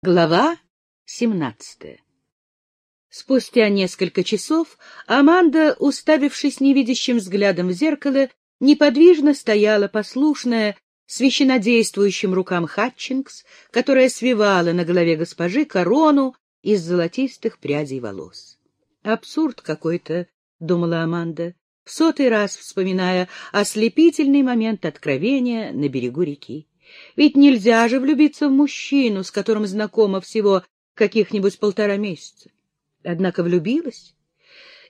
Глава 17 Спустя несколько часов Аманда, уставившись невидящим взглядом в зеркало, неподвижно стояла послушная священодействующим рукам Хатчингс, которая свивала на голове госпожи корону из золотистых прядей волос. «Абсурд какой-то», — думала Аманда, в сотый раз вспоминая ослепительный момент откровения на берегу реки. Ведь нельзя же влюбиться в мужчину, с которым знакома всего каких-нибудь полтора месяца. Однако влюбилась.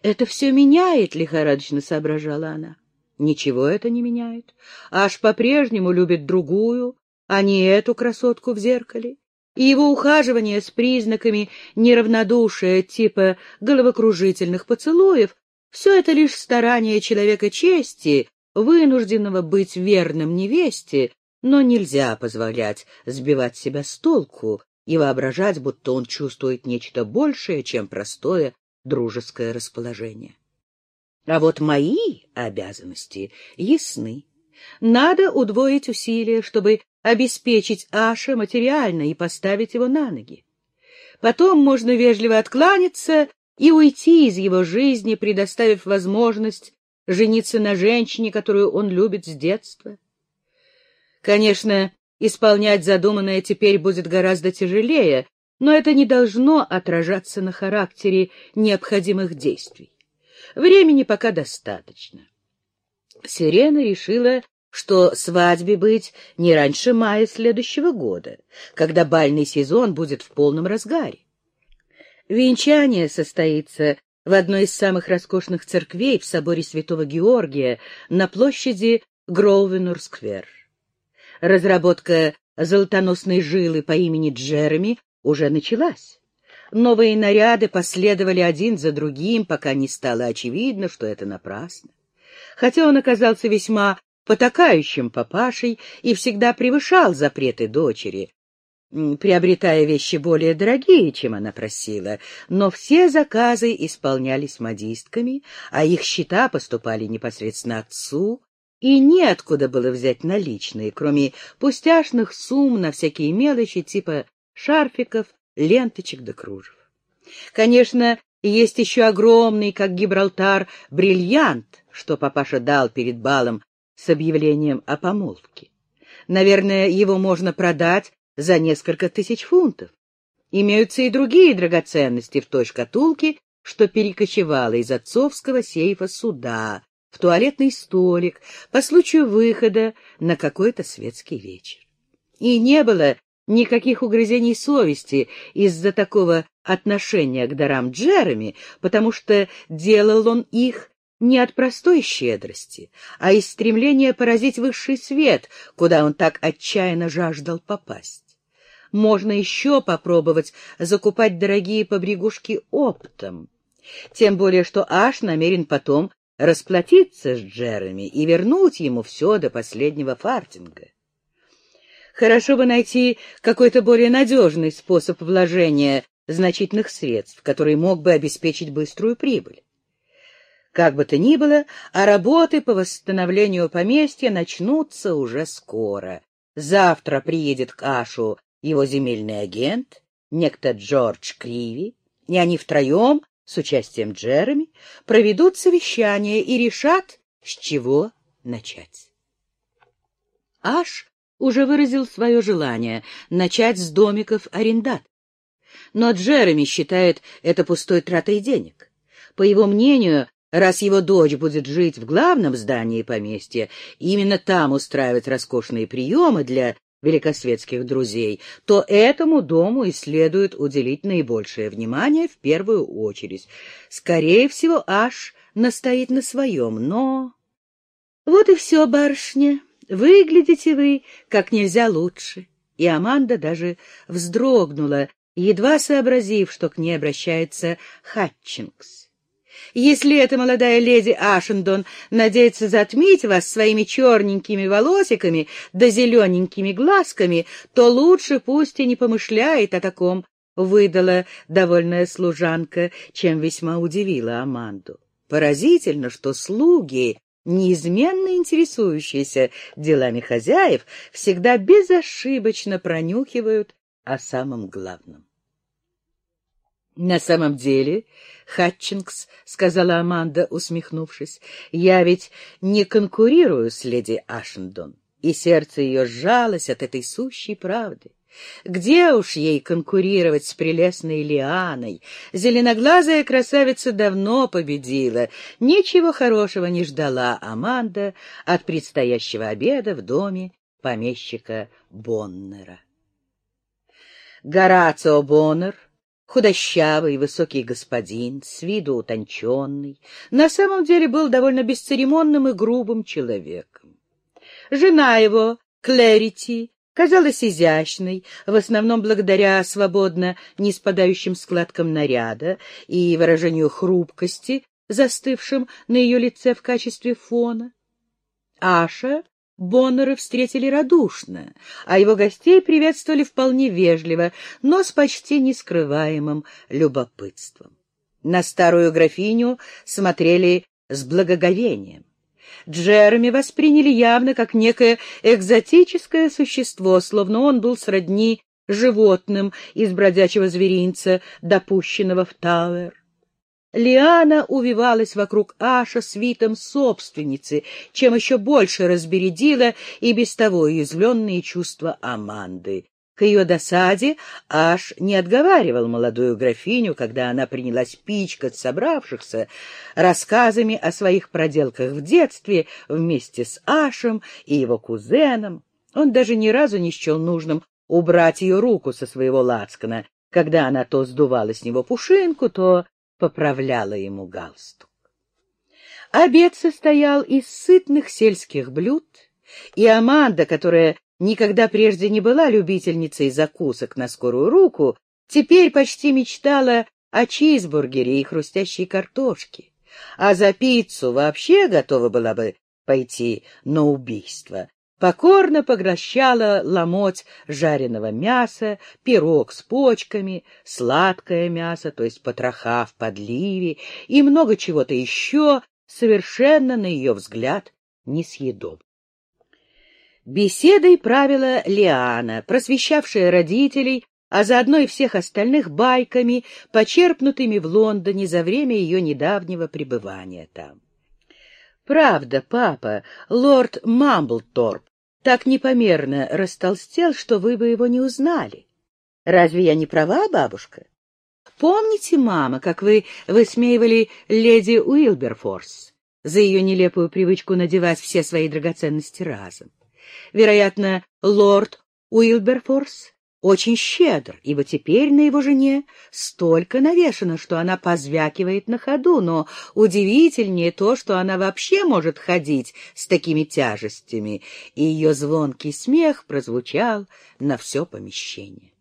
Это все меняет, — лихорадочно соображала она. Ничего это не меняет. Аж по-прежнему любит другую, а не эту красотку в зеркале. И его ухаживание с признаками неравнодушия типа головокружительных поцелуев — все это лишь старание человека чести, вынужденного быть верным невесте, но нельзя позволять сбивать себя с толку и воображать, будто он чувствует нечто большее, чем простое дружеское расположение. А вот мои обязанности ясны. Надо удвоить усилия, чтобы обеспечить Аша материально и поставить его на ноги. Потом можно вежливо откланяться и уйти из его жизни, предоставив возможность жениться на женщине, которую он любит с детства. Конечно, исполнять задуманное теперь будет гораздо тяжелее, но это не должно отражаться на характере необходимых действий. Времени пока достаточно. Сирена решила, что свадьбе быть не раньше мая следующего года, когда бальный сезон будет в полном разгаре. Венчание состоится в одной из самых роскошных церквей в соборе Святого Георгия на площади Гроувенур-сквер. Разработка золотоносной жилы по имени Джереми уже началась. Новые наряды последовали один за другим, пока не стало очевидно, что это напрасно. Хотя он оказался весьма потакающим папашей и всегда превышал запреты дочери, приобретая вещи более дорогие, чем она просила, но все заказы исполнялись модистками, а их счета поступали непосредственно отцу, и неоткуда было взять наличные, кроме пустяшных сумм на всякие мелочи типа шарфиков, ленточек да кружев. Конечно, есть еще огромный, как Гибралтар, бриллиант, что папаша дал перед балом с объявлением о помолвке. Наверное, его можно продать за несколько тысяч фунтов. Имеются и другие драгоценности в той шкатулке, что перекочевала из отцовского сейфа суда, в туалетный столик по случаю выхода на какой-то светский вечер. И не было никаких угрызений совести из-за такого отношения к дарам Джереми, потому что делал он их не от простой щедрости, а из стремления поразить высший свет, куда он так отчаянно жаждал попасть. Можно еще попробовать закупать дорогие побрякушки оптом, тем более что Аш намерен потом расплатиться с Джереми и вернуть ему все до последнего фартинга. Хорошо бы найти какой-то более надежный способ вложения значительных средств, который мог бы обеспечить быструю прибыль. Как бы то ни было, а работы по восстановлению поместья начнутся уже скоро. Завтра приедет к Ашу его земельный агент, некто Джордж Криви, и они втроем с участием Джереми проведут совещание и решат, с чего начать. Аш уже выразил свое желание начать с домиков арендат. Но Джереми считает это пустой тратой денег. По его мнению, раз его дочь будет жить в главном здании поместья, именно там устраивать роскошные приемы для великосветских друзей, то этому дому и следует уделить наибольшее внимание в первую очередь. Скорее всего, Аш настоит на своем, но... Вот и все, барышня. Выглядите вы как нельзя лучше. И Аманда даже вздрогнула, едва сообразив, что к ней обращается Хатчингс. Если эта молодая леди Ашендон надеется затмить вас своими черненькими волосиками да зелененькими глазками, то лучше пусть и не помышляет о таком, — выдала довольная служанка, чем весьма удивила Аманду. Поразительно, что слуги, неизменно интересующиеся делами хозяев, всегда безошибочно пронюхивают о самом главном. На самом деле, Хатчингс, — сказала Аманда, усмехнувшись, — я ведь не конкурирую с леди Ашендон, и сердце ее сжалось от этой сущей правды. Где уж ей конкурировать с прелестной Лианой? Зеленоглазая красавица давно победила. Ничего хорошего не ждала Аманда от предстоящего обеда в доме помещика Боннера. Горацио Боннер Худощавый, высокий господин, с виду утонченный, на самом деле был довольно бесцеремонным и грубым человеком. Жена его, Клэрити, казалась изящной, в основном благодаря свободно не спадающим складкам наряда и выражению хрупкости, застывшим на ее лице в качестве фона. Аша Боннеры встретили радушно, а его гостей приветствовали вполне вежливо, но с почти нескрываемым любопытством. На старую графиню смотрели с благоговением. Джереми восприняли явно как некое экзотическое существо, словно он был сродни животным из бродячего зверинца, допущенного в Тауэр. Лиана увивалась вокруг Аша свитом собственницы, чем еще больше разбередила и без того уязвленные чувства Аманды. К ее досаде Аш не отговаривал молодую графиню, когда она принялась пичкать собравшихся рассказами о своих проделках в детстве вместе с Ашем и его кузеном. Он даже ни разу не счел нужным убрать ее руку со своего лацкана, когда она то сдувала с него пушинку, то поправляла ему галстук. Обед состоял из сытных сельских блюд, и Аманда, которая никогда прежде не была любительницей закусок на скорую руку, теперь почти мечтала о чизбургере и хрустящей картошке, а за пиццу вообще готова была бы пойти на убийство, покорно поглощала ломоть жареного мяса, пирог с почками, сладкое мясо, то есть потроха в подливе и много чего-то еще, совершенно, на ее взгляд, несъедобно. Беседой правила Лиана, просвещавшая родителей, а заодно и всех остальных байками, почерпнутыми в Лондоне за время ее недавнего пребывания там. Правда, папа, лорд Мамблторп, так непомерно растолстел, что вы бы его не узнали. Разве я не права, бабушка? Помните, мама, как вы высмеивали леди Уилберфорс за ее нелепую привычку надевать все свои драгоценности разом? Вероятно, лорд Уилберфорс очень щедр, ибо теперь на его жене столько навешано, что она позвякивает на ходу, но удивительнее то, что она вообще может ходить с такими тяжестями, и ее звонкий смех прозвучал на все помещение.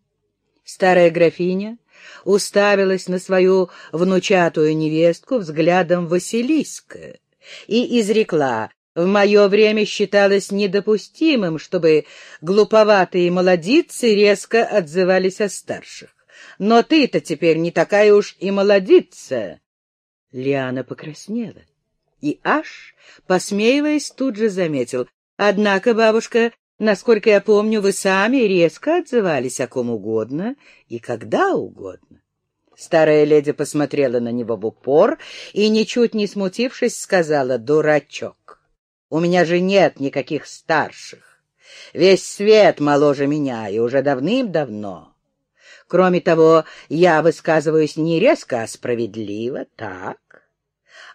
Старая графиня уставилась на свою внучатую невестку взглядом Василиска и изрекла в мое время считалось недопустимым, чтобы глуповатые молодицы резко отзывались о старших. Но ты-то теперь не такая уж и молодица. Лиана покраснела. И аж, посмеиваясь, тут же заметил. Однако, бабушка, насколько я помню, вы сами резко отзывались о ком угодно и когда угодно. Старая леди посмотрела на него в упор и, ничуть не смутившись, сказала «дурачок». У меня же нет никаких старших. Весь свет моложе меня, и уже давным-давно. Кроме того, я высказываюсь не резко, а справедливо, так?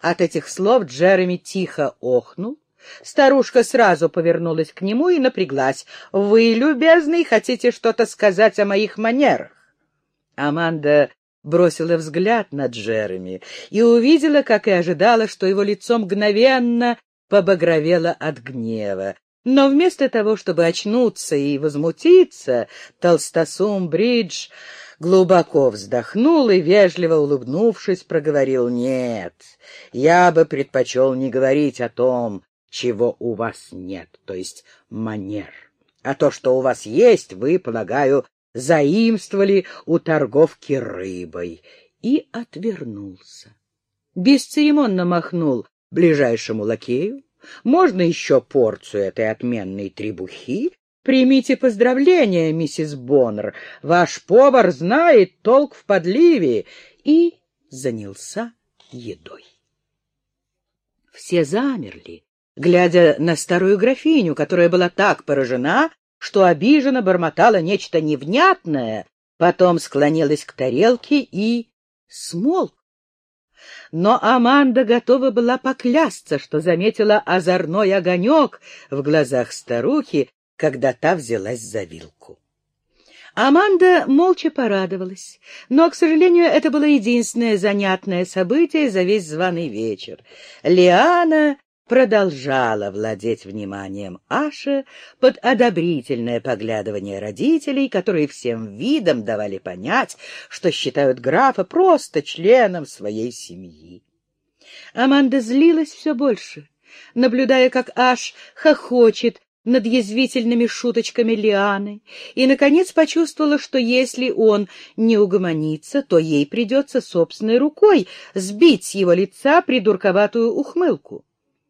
От этих слов Джереми тихо охнул. Старушка сразу повернулась к нему и напряглась. «Вы, любезный, хотите что-то сказать о моих манерах?» Аманда бросила взгляд на Джереми и увидела, как и ожидала, что его лицо мгновенно побагровела от гнева. Но вместо того, чтобы очнуться и возмутиться, толстосум Бридж глубоко вздохнул и, вежливо улыбнувшись, проговорил «Нет, я бы предпочел не говорить о том, чего у вас нет, то есть манер. А то, что у вас есть, вы, полагаю, заимствовали у торговки рыбой». И отвернулся. Бесцеремонно махнул ближайшему лакею, можно еще порцию этой отменной требухи Примите поздравления, миссис Боннер. Ваш повар знает толк в подливе. И занялся едой. Все замерли, глядя на старую графиню, которая была так поражена, что обиженно бормотала нечто невнятное, потом склонилась к тарелке и смолк. Но Аманда готова была поклясться, что заметила озорной огонек в глазах старухи, когда та взялась за вилку. Аманда молча порадовалась, но, к сожалению, это было единственное занятное событие за весь званый вечер. Лиана продолжала владеть вниманием Аша под одобрительное поглядывание родителей, которые всем видом давали понять, что считают графа просто членом своей семьи. Аманда злилась все больше, наблюдая, как Аш хохочет над язвительными шуточками Лианы и, наконец, почувствовала, что если он не угомонится, то ей придется собственной рукой сбить с его лица придурковатую ухмылку.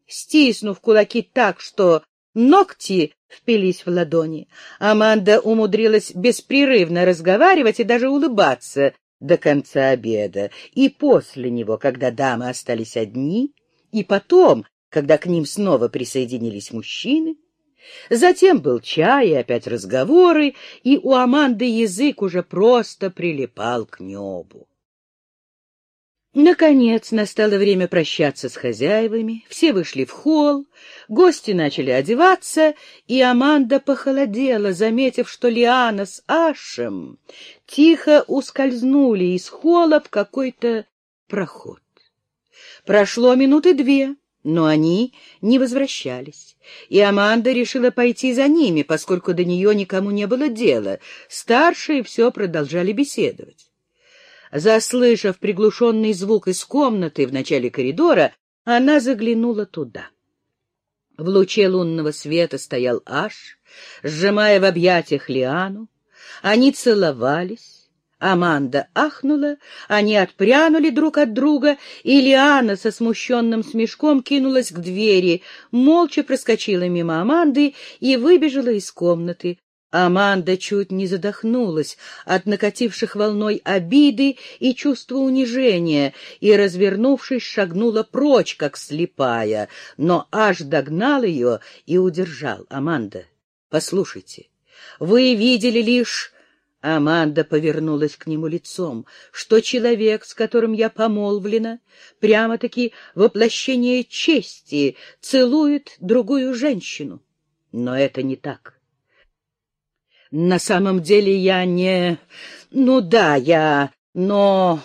Стиснув кулаки так, что ногти впились в ладони, Аманда умудрилась беспрерывно разговаривать и даже улыбаться до конца обеда, и после него, когда дамы остались одни, и потом, когда к ним снова присоединились мужчины, Затем был чай и опять разговоры, и у Аманды язык уже просто прилипал к небу. Наконец настало время прощаться с хозяевами, все вышли в холл, гости начали одеваться, и Аманда похолодела, заметив, что Лиана с Ашем тихо ускользнули из холла в какой-то проход. Прошло минуты две, но они не возвращались, и Аманда решила пойти за ними, поскольку до нее никому не было дела. Старшие все продолжали беседовать. Заслышав приглушенный звук из комнаты в начале коридора, она заглянула туда. В луче лунного света стоял Аш, сжимая в объятиях Лиану. Они целовались, Аманда ахнула, они отпрянули друг от друга, и Лиана со смущенным смешком кинулась к двери, молча проскочила мимо Аманды и выбежала из комнаты. Аманда чуть не задохнулась от накативших волной обиды и чувства унижения, и, развернувшись, шагнула прочь, как слепая, но аж догнал ее и удержал. «Аманда, послушайте, вы видели лишь Аманда повернулась к нему лицом, что человек, с которым я помолвлена, прямо-таки воплощение чести, целует другую женщину. Но это не так. На самом деле я не... Ну да, я... Но...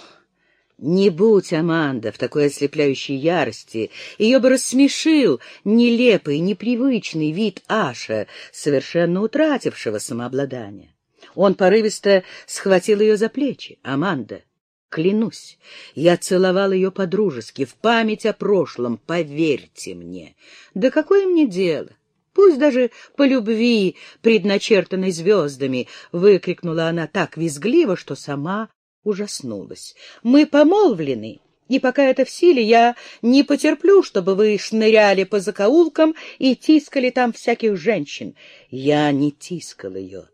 Не будь Аманда в такой ослепляющей ярости, ее бы рассмешил нелепый, непривычный вид Аша, совершенно утратившего самообладание. Он порывисто схватил ее за плечи. «Аманда, клянусь, я целовал ее по-дружески, в память о прошлом, поверьте мне. Да какое мне дело? Пусть даже по любви, предначертанной звездами!» — выкрикнула она так визгливо, что сама ужаснулась. «Мы помолвлены!» И пока это в силе, я не потерплю, чтобы вы шныряли по закоулкам и тискали там всяких женщин. Я не тискал ее.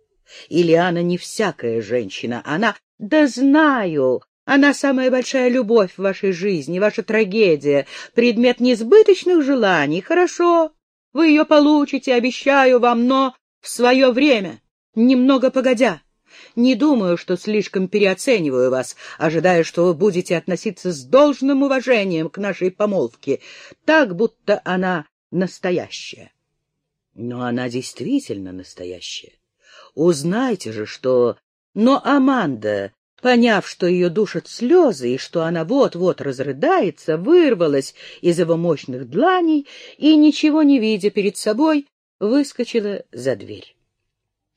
Ильяна не всякая женщина, она... Да знаю, она самая большая любовь в вашей жизни, ваша трагедия, предмет несбыточных желаний. Хорошо, вы ее получите, обещаю вам, но в свое время, немного погодя. Не думаю, что слишком переоцениваю вас, ожидая, что вы будете относиться с должным уважением к нашей помолвке, так, будто она настоящая. Но она действительно настоящая. Узнайте же, что... Но Аманда, поняв, что ее душат слезы и что она вот-вот разрыдается, вырвалась из его мощных дланей и, ничего не видя перед собой, выскочила за дверь.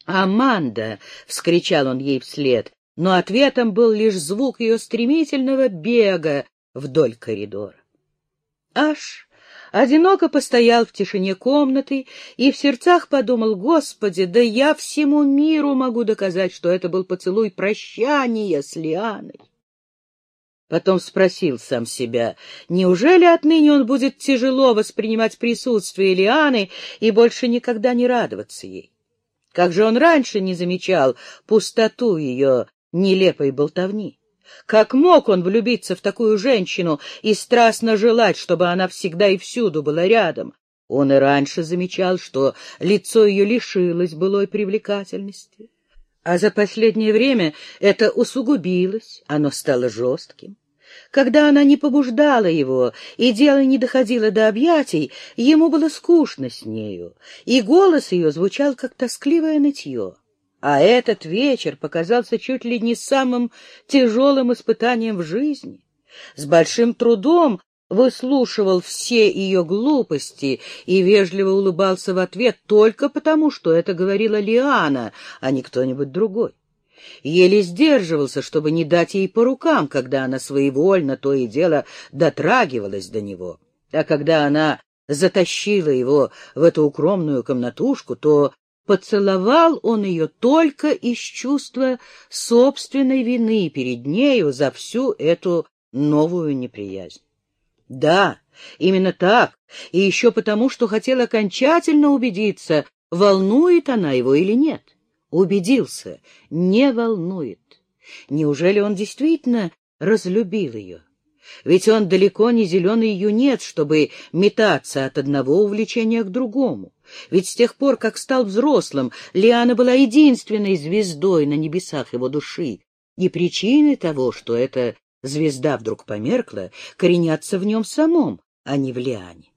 «Аманда!» — вскричал он ей вслед, но ответом был лишь звук ее стремительного бега вдоль коридора. Аж одиноко постоял в тишине комнаты и в сердцах подумал, «Господи, да я всему миру могу доказать, что это был поцелуй прощания с Лианой». Потом спросил сам себя, неужели отныне он будет тяжело воспринимать присутствие Лианы и больше никогда не радоваться ей? Как же он раньше не замечал пустоту ее нелепой болтовни? Как мог он влюбиться в такую женщину и страстно желать, чтобы она всегда и всюду была рядом? Он и раньше замечал, что лицо ее лишилось былой привлекательности. А за последнее время это усугубилось, оно стало жестким. Когда она не побуждала его, и дело не доходило до объятий, ему было скучно с нею, и голос ее звучал, как тоскливое нытье. А этот вечер показался чуть ли не самым тяжелым испытанием в жизни. С большим трудом выслушивал все ее глупости и вежливо улыбался в ответ только потому, что это говорила Лиана, а не кто-нибудь другой. Еле сдерживался, чтобы не дать ей по рукам, когда она своевольно то и дело дотрагивалась до него. А когда она затащила его в эту укромную комнатушку, то поцеловал он ее только из чувства собственной вины перед нею за всю эту новую неприязнь. Да, именно так, и еще потому, что хотел окончательно убедиться, волнует она его или нет. Убедился, не волнует. Неужели он действительно разлюбил ее? Ведь он далеко не зеленый юнец, чтобы метаться от одного увлечения к другому. Ведь с тех пор, как стал взрослым, Лиана была единственной звездой на небесах его души. И причиной того, что эта звезда вдруг померкла, коренятся в нем самом, а не в Лиане.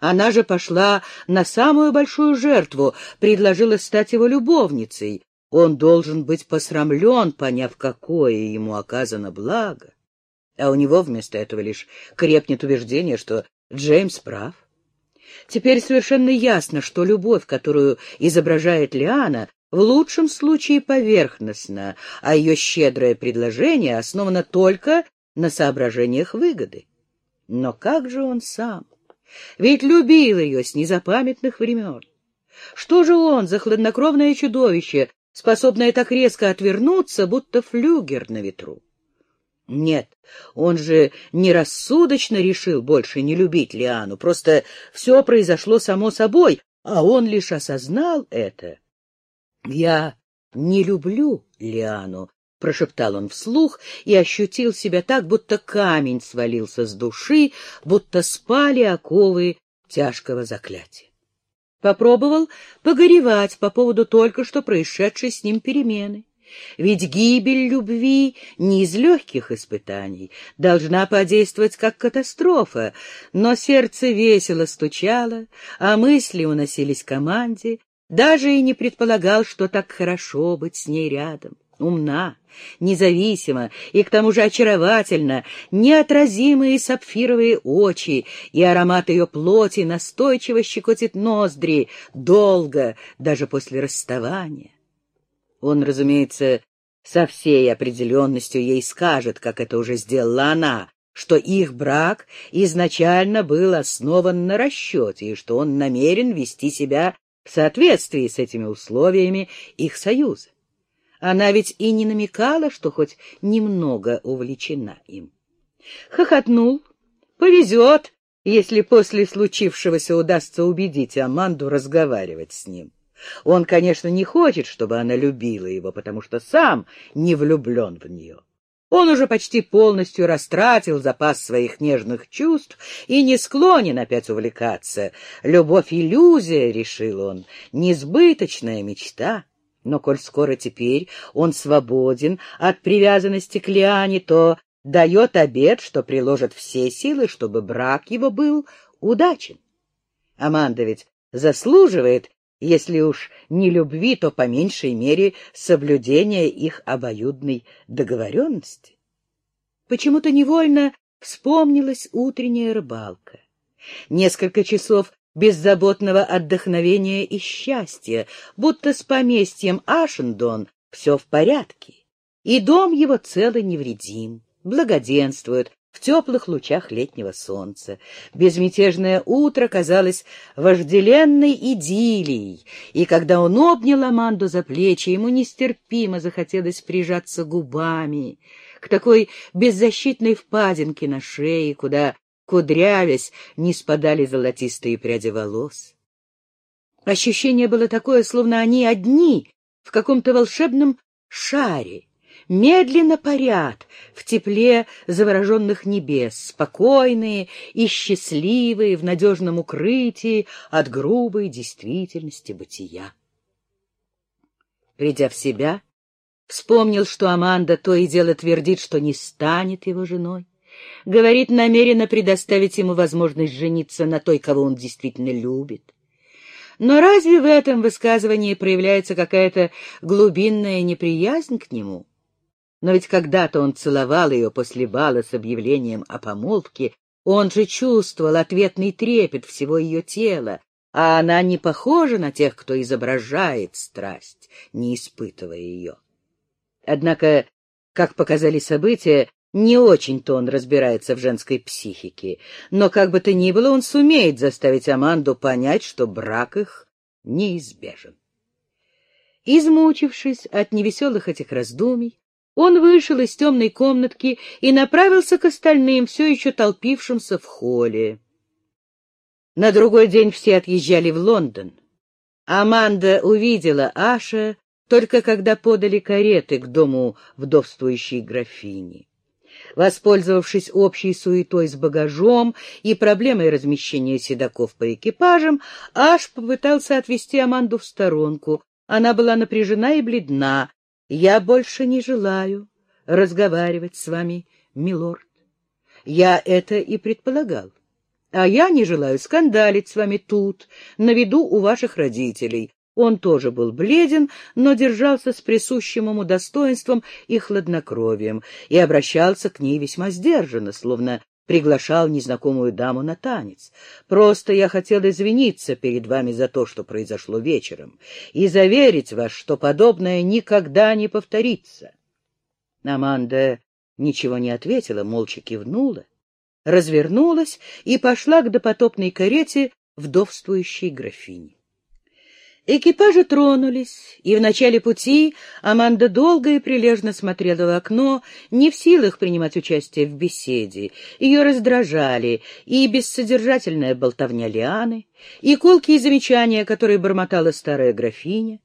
Она же пошла на самую большую жертву, предложила стать его любовницей. Он должен быть посрамлен, поняв, какое ему оказано благо. А у него вместо этого лишь крепнет убеждение, что Джеймс прав. Теперь совершенно ясно, что любовь, которую изображает Лиана, в лучшем случае поверхностна, а ее щедрое предложение основано только на соображениях выгоды. Но как же он сам? Ведь любил ее с незапамятных времен. Что же он за хладнокровное чудовище, способное так резко отвернуться, будто флюгер на ветру? Нет, он же нерассудочно решил больше не любить Лиану, просто все произошло само собой, а он лишь осознал это. «Я не люблю Лиану», — прошептал он вслух и ощутил себя так, будто камень свалился с души, будто спали оковы тяжкого заклятия. Попробовал погоревать по поводу только что происшедшей с ним перемены. Ведь гибель любви не из легких испытаний, должна подействовать как катастрофа, но сердце весело стучало, а мысли уносились команде, даже и не предполагал, что так хорошо быть с ней рядом. Умна, независима и к тому же очаровательна, неотразимые сапфировые очи и аромат ее плоти настойчиво щекотит ноздри, долго, даже после расставания. Он, разумеется, со всей определенностью ей скажет, как это уже сделала она, что их брак изначально был основан на расчете и что он намерен вести себя в соответствии с этими условиями их союза. Она ведь и не намекала, что хоть немного увлечена им. Хохотнул. Повезет, если после случившегося удастся убедить Аманду разговаривать с ним. Он, конечно, не хочет, чтобы она любила его, потому что сам не влюблен в нее. Он уже почти полностью растратил запас своих нежных чувств и не склонен опять увлекаться. Любовь — иллюзия, — решил он, — несбыточная мечта. Но коль скоро теперь он свободен от привязанности к Лиане, то дает обет, что приложит все силы, чтобы брак его был удачен. Аманда ведь заслуживает если уж не любви, то по меньшей мере соблюдения их обоюдной договоренности. Почему-то невольно вспомнилась утренняя рыбалка. Несколько часов беззаботного отдохновения и счастья, будто с поместьем Ашендон все в порядке, и дом его целый невредим, благоденствует, в теплых лучах летнего солнца. Безмятежное утро казалось вожделенной идиллией, и когда он обнял Аманду за плечи, ему нестерпимо захотелось прижаться губами к такой беззащитной впадинке на шее, куда, кудрявясь, не спадали золотистые пряди волос. Ощущение было такое, словно они одни в каком-то волшебном шаре, медленно парят в тепле завороженных небес, спокойные и счастливые в надежном укрытии от грубой действительности бытия. Придя в себя, вспомнил, что Аманда то и дело твердит, что не станет его женой, говорит намеренно предоставить ему возможность жениться на той, кого он действительно любит. Но разве в этом высказывании проявляется какая-то глубинная неприязнь к нему? Но ведь когда-то он целовал ее после бала с объявлением о помолвке, он же чувствовал ответный трепет всего ее тела, а она не похожа на тех, кто изображает страсть, не испытывая ее. Однако, как показали события, не очень-то он разбирается в женской психике, но как бы то ни было, он сумеет заставить Аманду понять, что брак их неизбежен. Измучившись от невеселых этих раздумий, он вышел из темной комнатки и направился к остальным, все еще толпившимся в холле. На другой день все отъезжали в Лондон. Аманда увидела Аша только когда подали кареты к дому вдовствующей графини. Воспользовавшись общей суетой с багажом и проблемой размещения седаков по экипажам, Аш попытался отвести Аманду в сторонку. Она была напряжена и бледна, я больше не желаю разговаривать с вами, милорд. Я это и предполагал. А я не желаю скандалить с вами тут, на виду у ваших родителей. Он тоже был бледен, но держался с присущим ему достоинством и хладнокровием и обращался к ней весьма сдержанно, словно приглашал незнакомую даму на танец. Просто я хотел извиниться перед вами за то, что произошло вечером, и заверить вас, что подобное никогда не повторится. Аманда ничего не ответила, молча кивнула, развернулась и пошла к допотопной карете вдовствующей графини. Экипажи тронулись, и в начале пути Аманда долго и прилежно смотрела в окно, не в силах принимать участие в беседе. Ее раздражали и бессодержательная болтовня Лианы, и колкие замечания, которые бормотала старая графиня.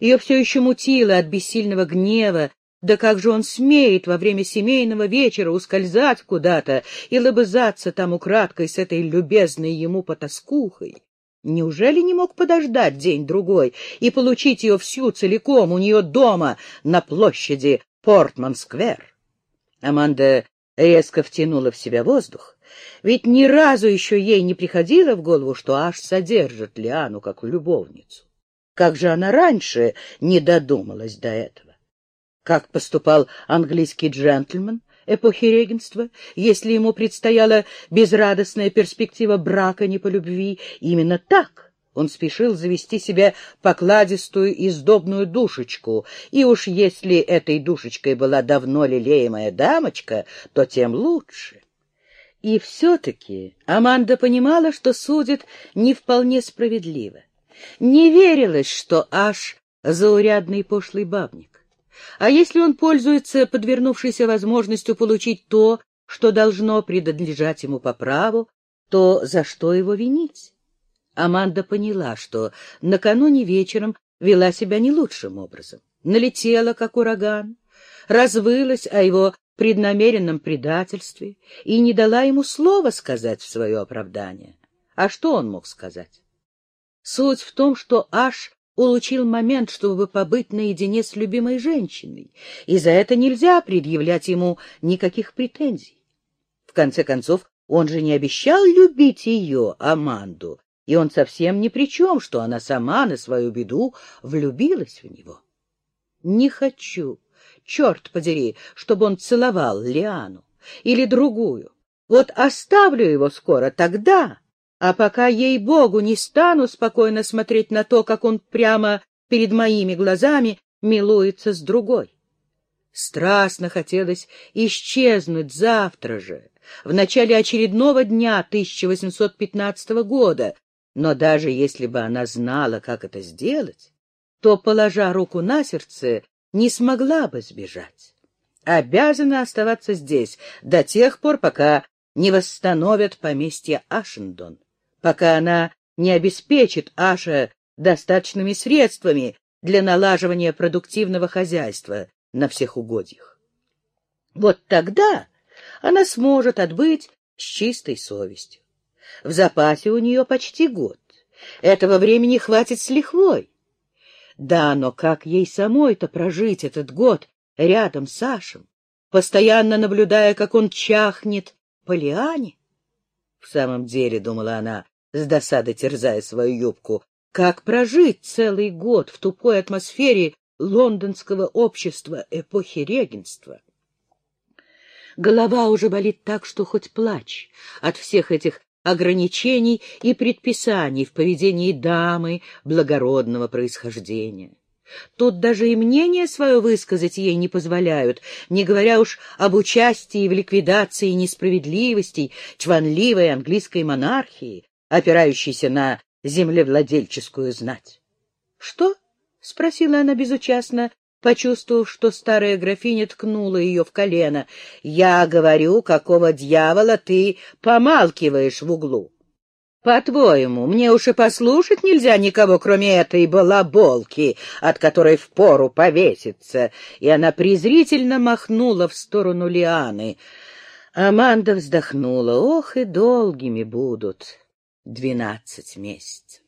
Ее все еще мутило от бессильного гнева, да как же он смеет во время семейного вечера ускользать куда-то и лобызаться там украдкой с этой любезной ему потаскухой? Неужели не мог подождать день-другой и получить ее всю целиком у нее дома на площади Портман-сквер? Аманда резко втянула в себя воздух, ведь ни разу еще ей не приходило в голову, что аж содержит Лиану как любовницу. Как же она раньше не додумалась до этого? Как поступал английский джентльмен, эпохи регенства, если ему предстояла безрадостная перспектива брака не по любви, именно так он спешил завести себе покладистую и сдобную душечку, и уж если этой душечкой была давно лелеемая дамочка, то тем лучше. И все-таки Аманда понимала, что судит не вполне справедливо. Не верилось, что аж заурядный пошлый бабник. А если он пользуется подвернувшейся возможностью получить то, что должно принадлежать ему по праву, то за что его винить? Аманда поняла, что накануне вечером вела себя не лучшим образом. Налетела, как ураган, развылась о его преднамеренном предательстве и не дала ему слова сказать в свое оправдание. А что он мог сказать? Суть в том, что Аш улучил момент, чтобы побыть наедине с любимой женщиной, и за это нельзя предъявлять ему никаких претензий. В конце концов, он же не обещал любить ее, Аманду, и он совсем ни при чем, что она сама на свою беду влюбилась в него. Не хочу, черт подери, чтобы он целовал Лиану или другую. Вот оставлю его скоро, тогда а пока, ей-богу, не стану спокойно смотреть на то, как он прямо перед моими глазами милуется с другой. Страстно хотелось исчезнуть завтра же, в начале очередного дня 1815 года, но даже если бы она знала, как это сделать, то, положа руку на сердце, не смогла бы сбежать. Обязана оставаться здесь до тех пор, пока не восстановят поместье Ашендон пока она не обеспечит Аша достаточными средствами для налаживания продуктивного хозяйства на всех угодьях. Вот тогда она сможет отбыть с чистой совестью. В запасе у нее почти год. Этого времени хватит с лихвой. Да, но как ей самой-то прожить этот год рядом с Сашем, постоянно наблюдая, как он чахнет по лиане? В самом деле, — думала она, с досадой терзая свою юбку, — как прожить целый год в тупой атмосфере лондонского общества эпохи регенства? Голова уже болит так, что хоть плачь от всех этих ограничений и предписаний в поведении дамы благородного происхождения. Тут даже и мнение свое высказать ей не позволяют, не говоря уж об участии в ликвидации несправедливостей чванливой английской монархии, опирающейся на землевладельческую знать. — Что? — спросила она безучастно, почувствовав, что старая графиня ткнула ее в колено. — Я говорю, какого дьявола ты помалкиваешь в углу? — По-твоему, мне уж и послушать нельзя никого, кроме этой балаболки, от которой впору повеситься? И она презрительно махнула в сторону Лианы. Аманда вздохнула. Ох, и долгими будут двенадцать месяцев.